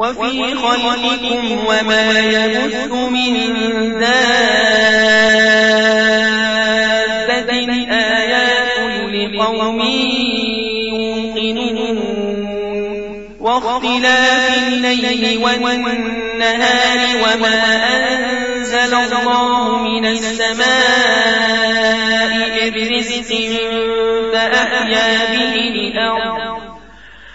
وفي خلقكم وما يبث من دابة آيات لقوم يوقنون. واختلاف الليل والنهار وما أنزل الله من السماء برزق فأحيا به الأرض.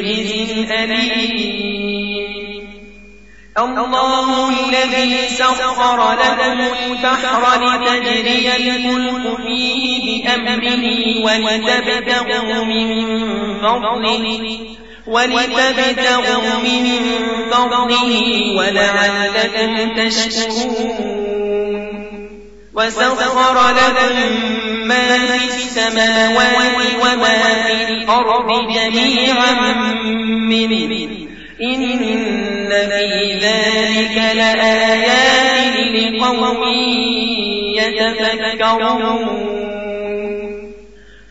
أليم الله الذي سخر لكم البحر لتجري الفلك فيه بأمره ولتبتغوا من فضله ولتبتغوا من فضله ولعلكم تشكرون وسخر لكم ما في السماوات وما في الأرض جميعا منه إن في ذلك لآيات لقوم يتفكرون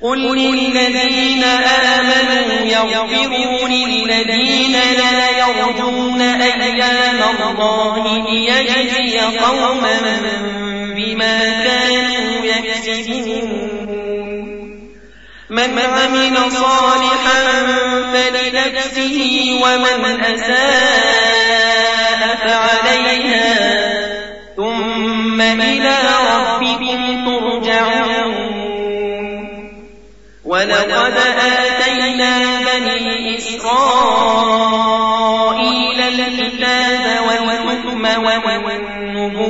قل للذين آمنوا يغفروا للذين لا يرجون أيام الله ليجزي قوما بما كانوا يكسبون. من عمل صالحا فلنفسه ومن أساء فعليها. ثم إلى ربكم ترجعون. ولقد آتينا بني إسرائيل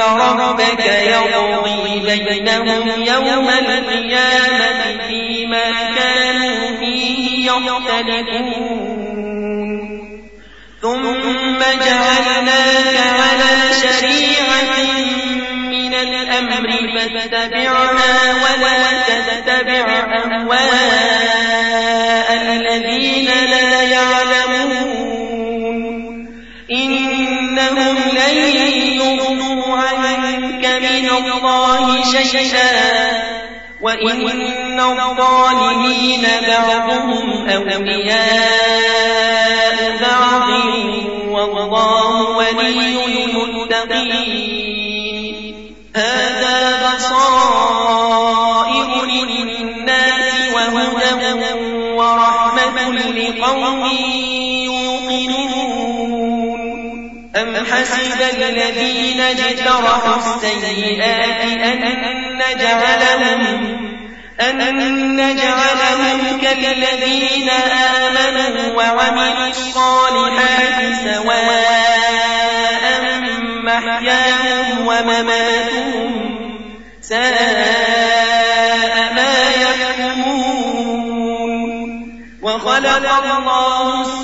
ربك يقضي بينهم يوم القيامة فيما كانوا فيه يختلفون ثم جعلناك على شريعة من الأمر فاتبعها ولا تتبع أهواء الذين لا يعلمون إنهم لن من الله شيئا وإن الظالمين بعضهم أولياء بعض والله ولي المتقين حسب الذين اجترحوا السيئات أن نجعلهم أن نجعلهم كالذين آمنوا وعملوا الصالحات سواء محياهم ومماتهم ساء ما وخلق الله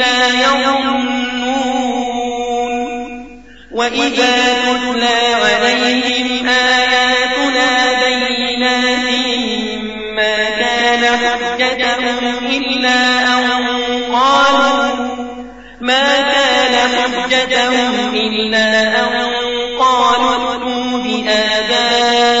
إلا يظنون. وإذا تتلى عليهم آياتنا بينات ما كان حجتهم إلا أن قالوا ما كان حجتهم إلا أن قالوا بآبائنا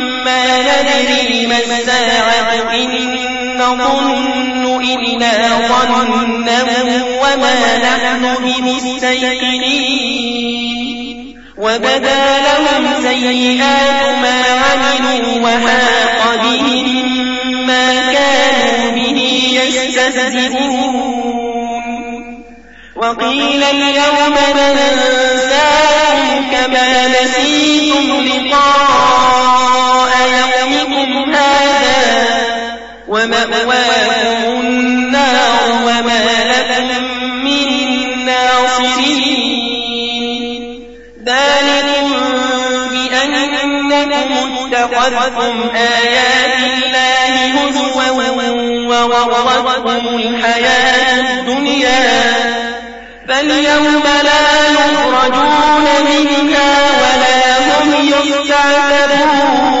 ما ندري ما الساعة إن نظن إلا ظنا وما نحن بمستيقنين. وبدا لهم سيئات ما عملوا وحاق بهم ما كانوا به يستهزئون. وقيل اليوم ننساكم كما نسيتم لقاء. يومكم هذا ومأواكم النار وما لكم من ناصرين ذلكم بأنكم اتخذتم آيات الله هزوا وغرتكم الحياة الدنيا. فاليوم لا يخرجون منها ولا هم يستعتبون.